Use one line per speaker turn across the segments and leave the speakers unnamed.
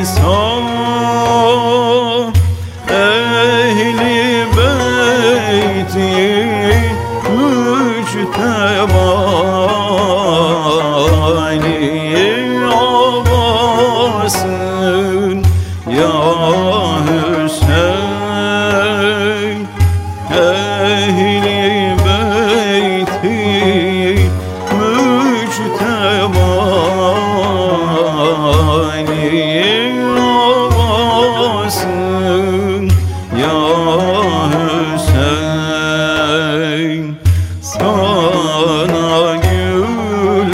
Nisa Ehli beyti Mücteba Ali Abbas'ın Ya Hüseyin Ehli beyti Mücteba Ya Sana gül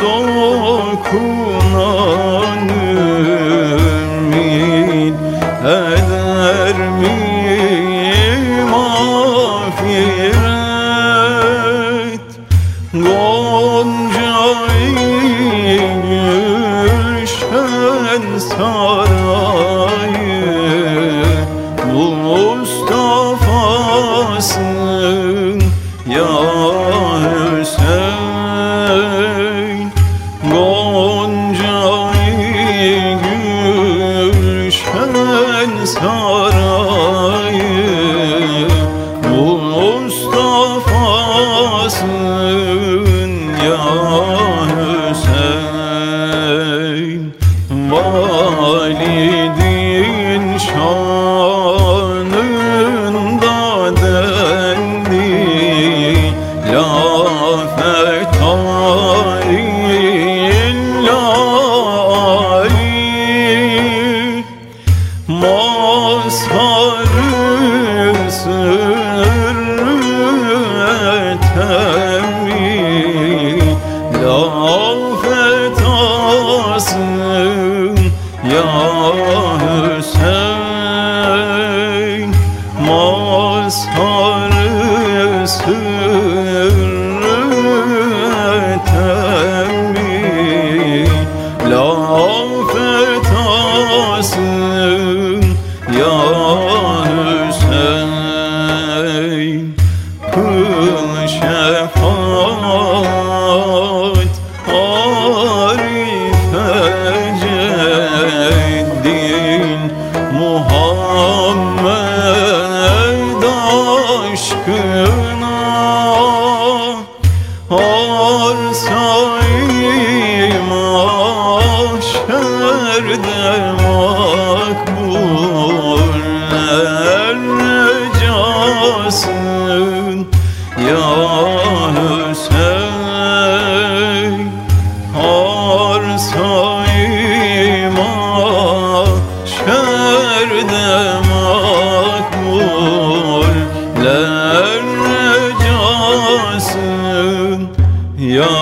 dokunan eder mi mağfiret? Gonca gülşen sarayı Mustafa'sın ya Hüseyin Gonca gülşen sarayı Mustafa'sın ya Hüseyin. Validin Mazharı sırrı etemi Lafet asın ya Hüseyin Mazharı makbuller recasın Ya Hüseyin arsayma şerde makbuller recasın Ya